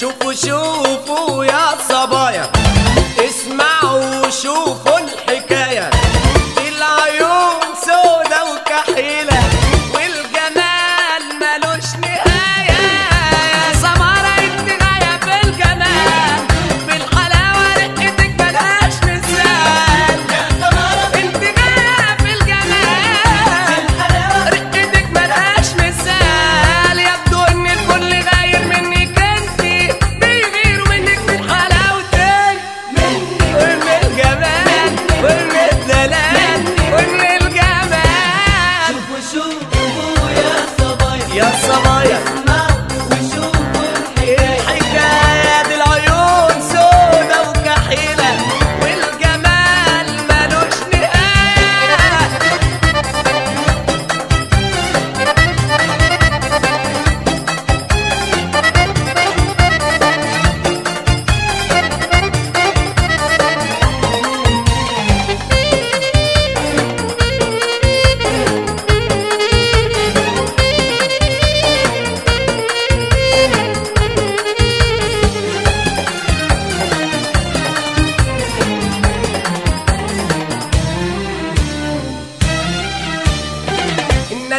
شوفوا شوفوا يا صبايا.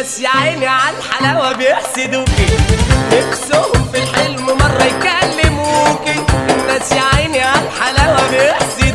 بس يا عيني على الحلاوة بيحسدوكي. نكسوهم في الحلم مرة يكلموكي. بس يا عيني على الحلاوة بيحسدوكي.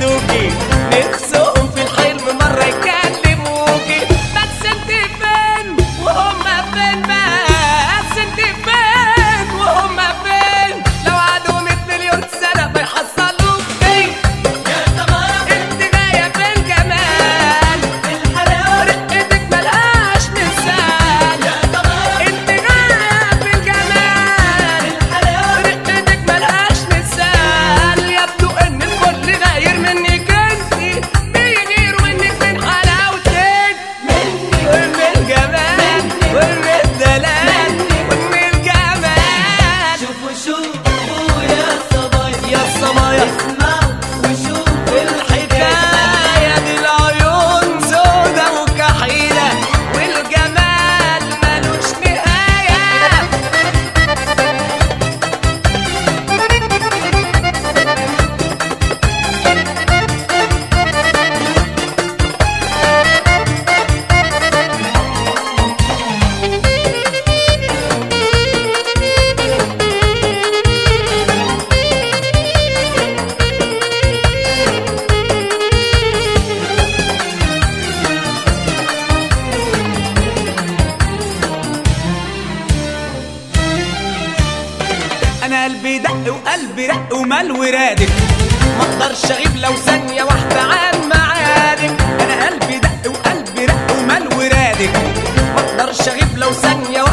قلبي دق وقلبي رق ومال ورادك ما أقدرش اغيب لو ثانية واحدة عن معادك أنا قلبي دق وقلبي رق ومال ورادك ما أقدرش اغيب لو ثانية واحدة